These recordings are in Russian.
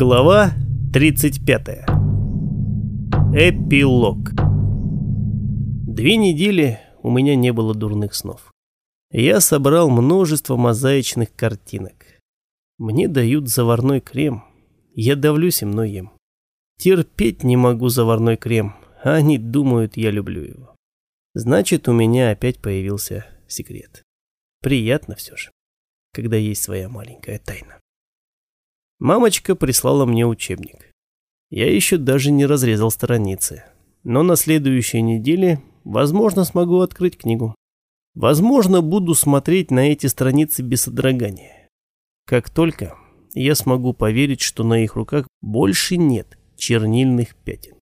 Глава 35. Эпилог. Две недели у меня не было дурных снов. Я собрал множество мозаичных картинок. Мне дают заварной крем. Я давлюсь и мной ем. Терпеть не могу заварной крем, а они думают, я люблю его. Значит, у меня опять появился секрет. Приятно все же, когда есть своя маленькая тайна. Мамочка прислала мне учебник. Я еще даже не разрезал страницы, но на следующей неделе, возможно, смогу открыть книгу. Возможно, буду смотреть на эти страницы без содрогания. Как только я смогу поверить, что на их руках больше нет чернильных пятен,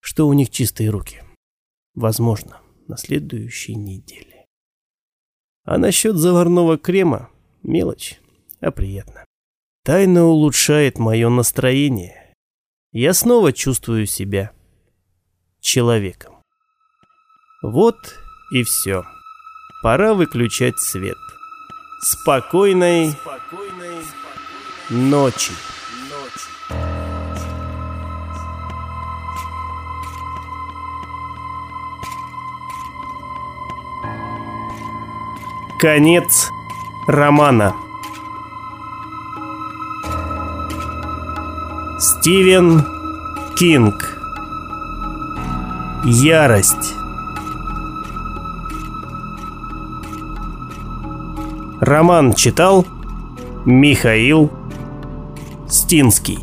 что у них чистые руки. Возможно, на следующей неделе. А насчет заварного крема – мелочь, а приятно. Тайна улучшает мое настроение. Я снова чувствую себя человеком. Вот и все. Пора выключать свет. Спокойной, Спокойной ночи. Конец романа. Стивен Кинг. Ярость. Роман читал Михаил Стинский.